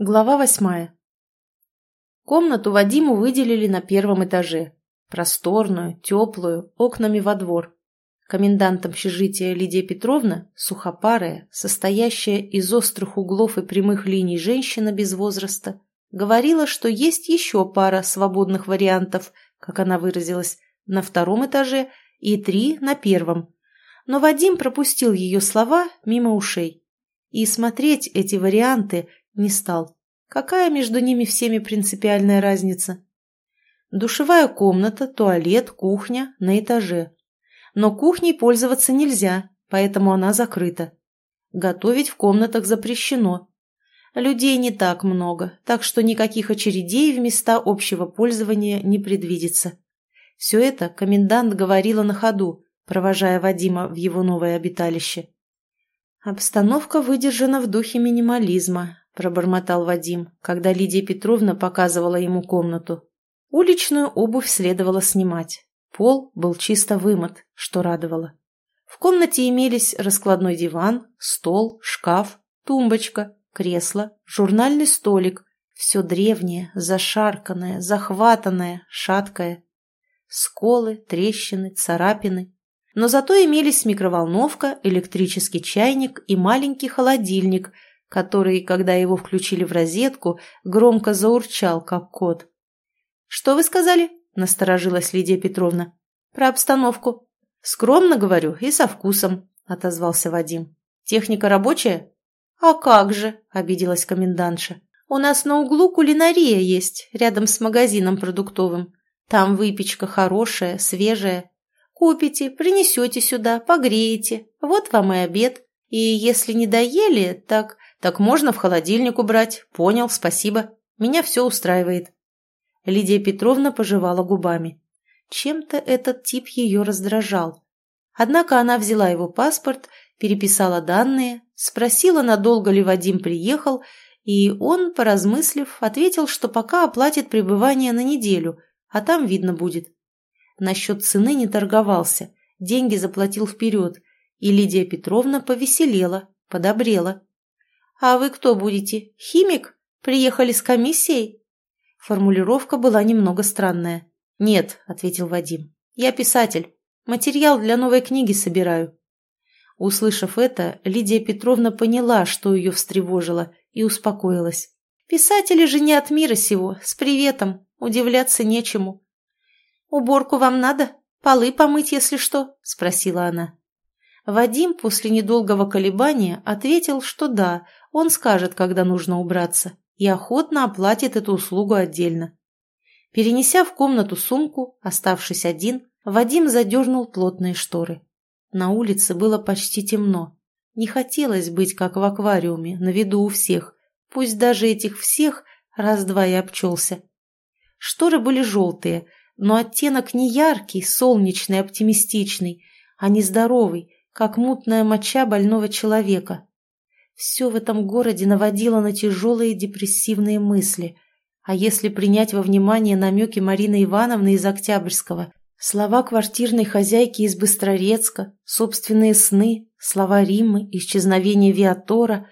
Глава восьмая. Комнату Вадиму выделили на первом этаже. Просторную, теплую, окнами во двор. Комендант общежития Лидия Петровна, сухопарая, состоящая из острых углов и прямых линий женщина без возраста, говорила, что есть еще пара свободных вариантов, как она выразилась, на втором этаже и три на первом. Но Вадим пропустил ее слова мимо ушей. И смотреть эти варианты не стал. Какая между ними всеми принципиальная разница? Душевая комната, туалет, кухня на этаже. Но кухней пользоваться нельзя, поэтому она закрыта. Готовить в комнатах запрещено. Людей не так много, так что никаких очередей в места общего пользования не предвидится. Все это комендант говорила на ходу, провожая Вадима в его новое обиталище. Обстановка выдержана в духе минимализма, пробормотал Вадим, когда Лидия Петровна показывала ему комнату. Уличную обувь следовало снимать. Пол был чисто вымыт, что радовало. В комнате имелись раскладной диван, стол, шкаф, тумбочка, кресло, журнальный столик. Все древнее, зашарканное, захватанное, шаткое. Сколы, трещины, царапины. Но зато имелись микроволновка, электрический чайник и маленький холодильник – который, когда его включили в розетку, громко заурчал, как кот. «Что вы сказали?» – насторожилась Лидия Петровна. «Про обстановку». «Скромно говорю и со вкусом», – отозвался Вадим. «Техника рабочая?» «А как же?» – обиделась комендантша. «У нас на углу кулинария есть, рядом с магазином продуктовым. Там выпечка хорошая, свежая. Купите, принесете сюда, погреете. Вот вам и обед. И если не доели, так «Так можно в холодильник убрать. Понял, спасибо. Меня все устраивает». Лидия Петровна пожевала губами. Чем-то этот тип ее раздражал. Однако она взяла его паспорт, переписала данные, спросила, надолго ли Вадим приехал, и он, поразмыслив, ответил, что пока оплатит пребывание на неделю, а там видно будет. Насчет цены не торговался, деньги заплатил вперед, и Лидия Петровна повеселела, подобрела. «А вы кто будете? Химик? Приехали с комиссией?» Формулировка была немного странная. «Нет», — ответил Вадим, — «я писатель. Материал для новой книги собираю». Услышав это, Лидия Петровна поняла, что ее встревожило, и успокоилась. «Писатели же не от мира сего, с приветом, удивляться нечему». «Уборку вам надо? Полы помыть, если что?» – спросила она. Вадим после недолгого колебания ответил, что да, он скажет, когда нужно убраться, и охотно оплатит эту услугу отдельно. Перенеся в комнату сумку, оставшись один, Вадим задернул плотные шторы. На улице было почти темно. Не хотелось быть, как в аквариуме, на виду у всех, пусть даже этих всех раз-два и обчелся. Шторы были желтые, но оттенок не яркий, солнечный, оптимистичный, а нездоровый, как мутная моча больного человека. Все в этом городе наводило на тяжелые депрессивные мысли. А если принять во внимание намеки Марины Ивановны из Октябрьского, слова квартирной хозяйки из Быстрорецка, собственные сны, слова Риммы, исчезновение Виатора,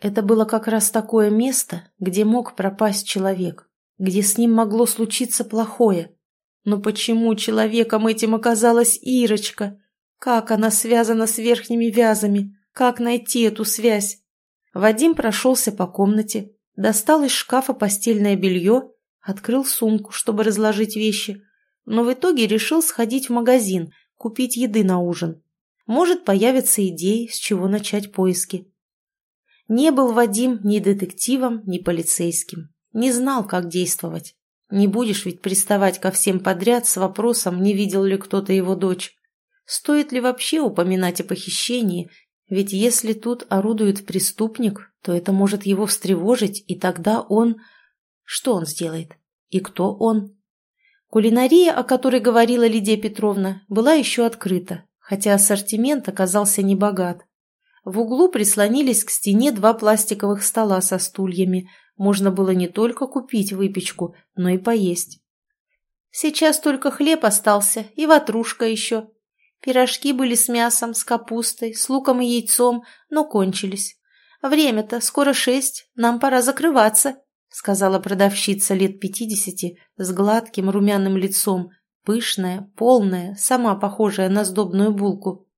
это было как раз такое место, где мог пропасть человек, где с ним могло случиться плохое. Но почему человеком этим оказалась Ирочка? Как она связана с верхними вязами? Как найти эту связь? Вадим прошелся по комнате, достал из шкафа постельное белье, открыл сумку, чтобы разложить вещи, но в итоге решил сходить в магазин, купить еды на ужин. Может, появятся идеи, с чего начать поиски. Не был Вадим ни детективом, ни полицейским. Не знал, как действовать. Не будешь ведь приставать ко всем подряд с вопросом, не видел ли кто-то его дочь. Стоит ли вообще упоминать о похищении ведь если тут орудует преступник, то это может его встревожить, и тогда он... Что он сделает? И кто он? Кулинария, о которой говорила Лидия Петровна, была еще открыта, хотя ассортимент оказался небогат. В углу прислонились к стене два пластиковых стола со стульями. Можно было не только купить выпечку, но и поесть. «Сейчас только хлеб остался и ватрушка еще», Пирожки были с мясом, с капустой, с луком и яйцом, но кончились. «Время-то скоро шесть, нам пора закрываться», — сказала продавщица лет пятидесяти с гладким румяным лицом, пышная, полная, сама похожая на сдобную булку.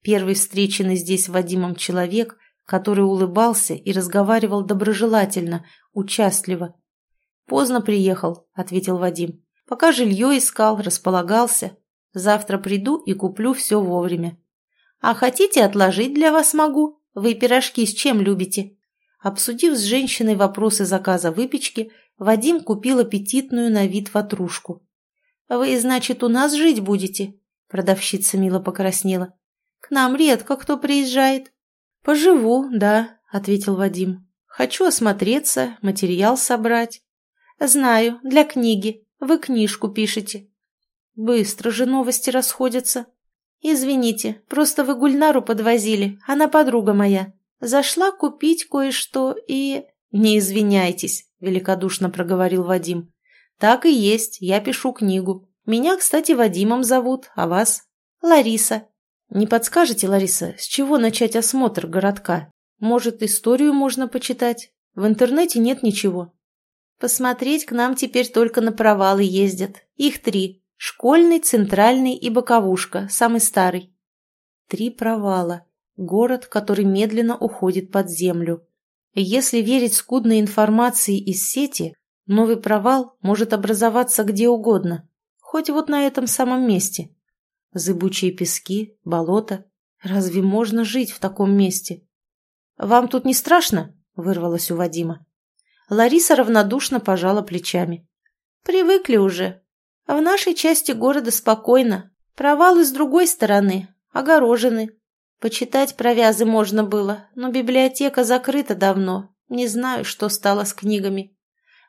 Первый встреченный здесь Вадимом человек, который улыбался и разговаривал доброжелательно, участливо. «Поздно приехал», — ответил Вадим. «Пока жилье искал, располагался. Завтра приду и куплю все вовремя». «А хотите отложить для вас могу? Вы пирожки с чем любите?» Обсудив с женщиной вопросы заказа выпечки, Вадим купил аппетитную на вид ватрушку. «Вы, значит, у нас жить будете?» Продавщица мило покраснела. «К нам редко кто приезжает». «Поживу, да», — ответил Вадим. «Хочу осмотреться, материал собрать». «Знаю, для книги. Вы книжку пишете». «Быстро же новости расходятся». «Извините, просто вы Гульнару подвозили, она подруга моя. Зашла купить кое-что и...» «Не извиняйтесь», — великодушно проговорил Вадим. «Так и есть, я пишу книгу. Меня, кстати, Вадимом зовут, а вас?» «Лариса». «Не подскажете, Лариса, с чего начать осмотр городка? Может, историю можно почитать? В интернете нет ничего». «Посмотреть к нам теперь только на провалы ездят. Их три. Школьный, центральный и боковушка, самый старый». Три провала. Город, который медленно уходит под землю. если верить скудной информации из сети, Новый провал может образоваться где угодно, хоть вот на этом самом месте. Зыбучие пески, болото. Разве можно жить в таком месте? «Вам тут не страшно?» – вырвалось у Вадима. Лариса равнодушно пожала плечами. «Привыкли уже. В нашей части города спокойно. Провалы с другой стороны, огорожены. Почитать провязы можно было, но библиотека закрыта давно. Не знаю, что стало с книгами.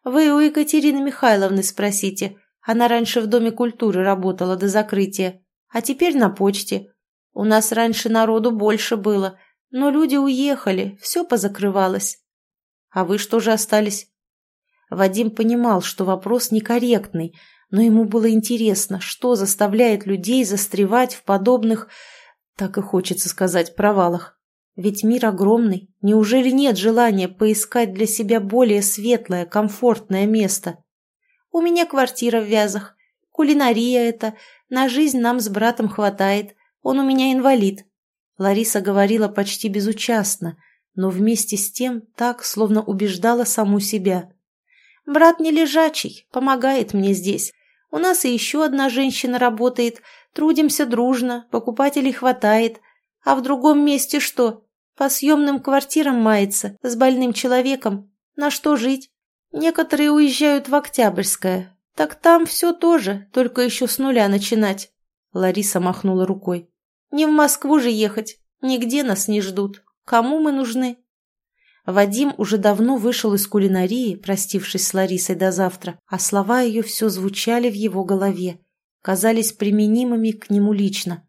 Вы у Екатерины Михайловны спросите. Она раньше в Доме культуры работала до закрытия, а теперь на почте. У нас раньше народу больше было, но люди уехали, все позакрывалось. А вы что же остались? Вадим понимал, что вопрос некорректный, но ему было интересно, что заставляет людей застревать в подобных, так и хочется сказать, провалах. Ведь мир огромный. Неужели нет желания поискать для себя более светлое, комфортное место? У меня квартира в Вязах. Кулинария это. На жизнь нам с братом хватает. Он у меня инвалид. Лариса говорила почти безучастно, но вместе с тем так, словно убеждала саму себя. «Брат не лежачий, помогает мне здесь. У нас и еще одна женщина работает. Трудимся дружно, покупателей хватает. А в другом месте что? По съемным квартирам мается, с больным человеком. На что жить? Некоторые уезжают в Октябрьское. Так там все тоже, только еще с нуля начинать. Лариса махнула рукой. Не в Москву же ехать. Нигде нас не ждут. Кому мы нужны? Вадим уже давно вышел из кулинарии, простившись с Ларисой до завтра, а слова ее все звучали в его голове, казались применимыми к нему лично.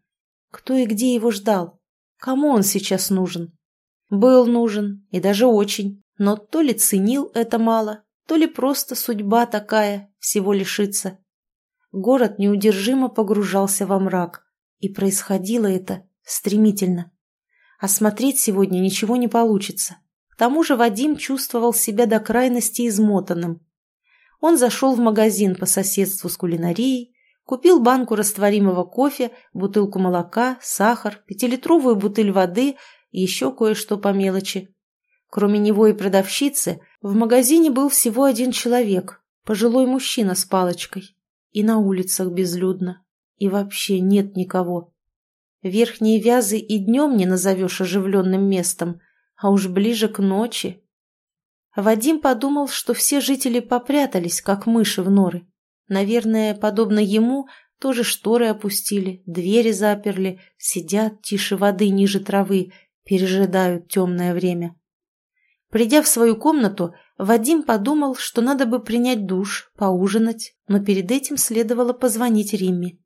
Кто и где его ждал? Кому он сейчас нужен? Был нужен, и даже очень, но то ли ценил это мало, то ли просто судьба такая, всего лишиться. Город неудержимо погружался во мрак, и происходило это стремительно. Осмотреть сегодня ничего не получится. К тому же Вадим чувствовал себя до крайности измотанным. Он зашел в магазин по соседству с кулинарией, Купил банку растворимого кофе, бутылку молока, сахар, пятилитровую бутыль воды и еще кое-что по мелочи. Кроме него и продавщицы, в магазине был всего один человек, пожилой мужчина с палочкой. И на улицах безлюдно. И вообще нет никого. Верхние вязы и днем не назовешь оживленным местом, а уж ближе к ночи. Вадим подумал, что все жители попрятались, как мыши в норы. Наверное, подобно ему, тоже шторы опустили, двери заперли, сидят тише воды ниже травы, пережидают темное время. Придя в свою комнату, Вадим подумал, что надо бы принять душ, поужинать, но перед этим следовало позвонить Римме.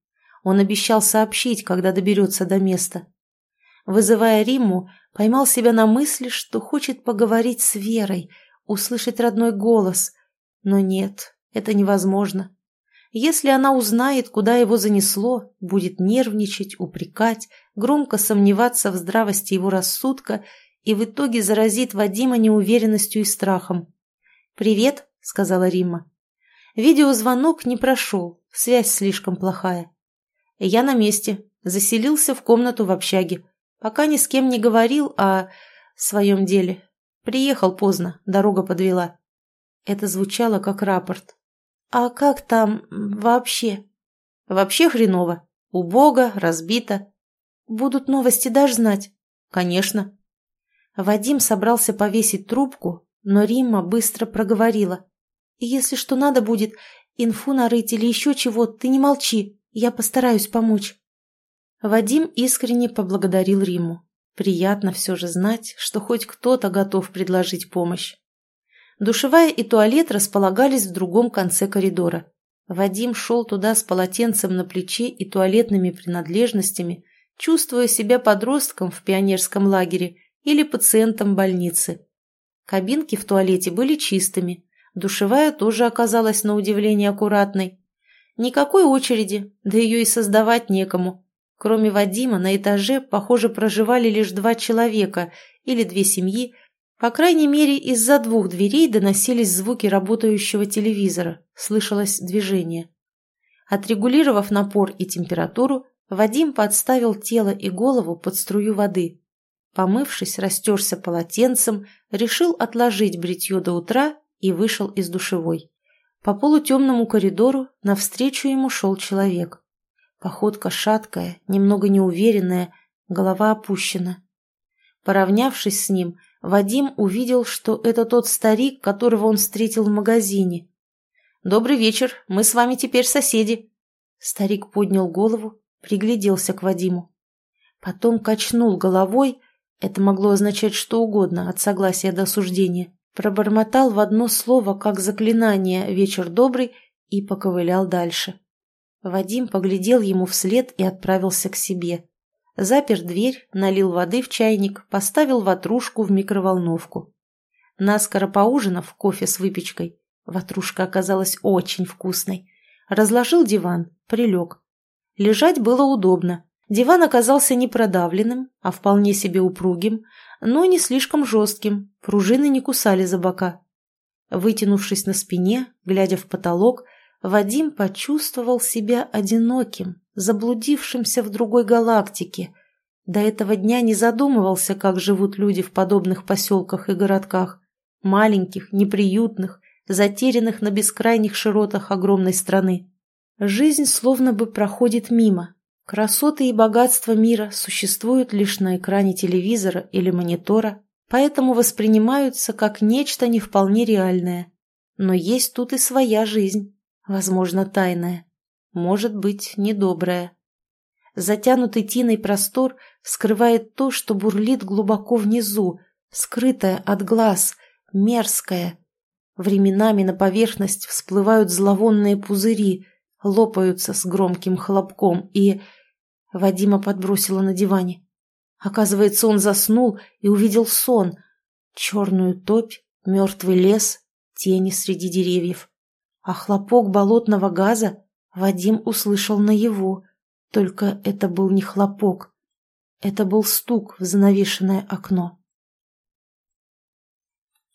Он обещал сообщить, когда доберется до места. Вызывая Римму, поймал себя на мысли, что хочет поговорить с Верой, услышать родной голос. Но нет, это невозможно. Если она узнает, куда его занесло, будет нервничать, упрекать, громко сомневаться в здравости его рассудка, и в итоге заразит Вадима неуверенностью и страхом. «Привет», — сказала Римма. Видеозвонок не прошел, связь слишком плохая. Я на месте, заселился в комнату в общаге. Пока ни с кем не говорил о своем деле. Приехал поздно, дорога подвела. Это звучало как рапорт. «А как там вообще?» «Вообще хреново. Убого, разбито. Будут новости дашь знать?» «Конечно». Вадим собрался повесить трубку, но Римма быстро проговорила. «Если что надо будет, инфу нарыть или еще чего, ты не молчи, я постараюсь помочь». Вадим искренне поблагодарил Риму. Приятно все же знать, что хоть кто-то готов предложить помощь. Душевая и туалет располагались в другом конце коридора. Вадим шел туда с полотенцем на плече и туалетными принадлежностями, чувствуя себя подростком в пионерском лагере или пациентом больницы. Кабинки в туалете были чистыми, душевая тоже оказалась на удивление аккуратной. Никакой очереди, да ее и создавать некому. Кроме Вадима на этаже, похоже, проживали лишь два человека или две семьи, по крайней мере, из-за двух дверей доносились звуки работающего телевизора, слышалось движение. Отрегулировав напор и температуру, Вадим подставил тело и голову под струю воды. Помывшись, растерся полотенцем, решил отложить бритье до утра и вышел из душевой. По полутемному коридору навстречу ему шел человек. Походка шаткая, немного неуверенная, голова опущена. Поравнявшись с ним, Вадим увидел, что это тот старик, которого он встретил в магазине. «Добрый вечер, мы с вами теперь соседи». Старик поднял голову, пригляделся к Вадиму. Потом качнул головой, это могло означать что угодно, от согласия до осуждения, пробормотал в одно слово, как заклинание «вечер добрый» и поковылял дальше. Вадим поглядел ему вслед и отправился к себе запер дверь, налил воды в чайник, поставил ватрушку в микроволновку. Наскоро поужинав кофе с выпечкой, ватрушка оказалась очень вкусной, разложил диван, прилег. Лежать было удобно. Диван оказался не продавленным, а вполне себе упругим, но не слишком жестким, пружины не кусали за бока. Вытянувшись на спине, глядя в потолок, Вадим почувствовал себя одиноким, заблудившимся в другой галактике. До этого дня не задумывался, как живут люди в подобных поселках и городках. Маленьких, неприютных, затерянных на бескрайних широтах огромной страны. Жизнь словно бы проходит мимо. Красоты и богатства мира существуют лишь на экране телевизора или монитора, поэтому воспринимаются как нечто не вполне реальное. Но есть тут и своя жизнь, возможно, тайная может быть недоброе. Затянутый тиной простор скрывает то, что бурлит глубоко внизу, скрытое от глаз, мерзкое. Временами на поверхность всплывают зловонные пузыри, лопаются с громким хлопком, и... Вадима подбросила на диване. Оказывается, он заснул и увидел сон. Черную топь, мертвый лес, тени среди деревьев. А хлопок болотного газа Вадим услышал наяву, только это был не хлопок. Это был стук в занавешенное окно.